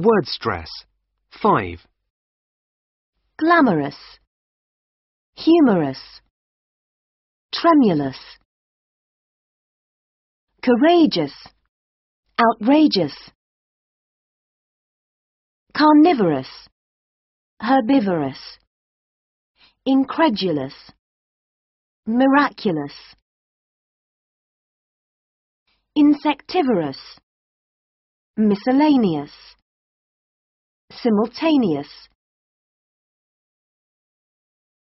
Word stress. 5. glamorous, humorous, tremulous, courageous, outrageous, carnivorous, herbivorous, incredulous, miraculous, insectivorous, miscellaneous, simultaneous,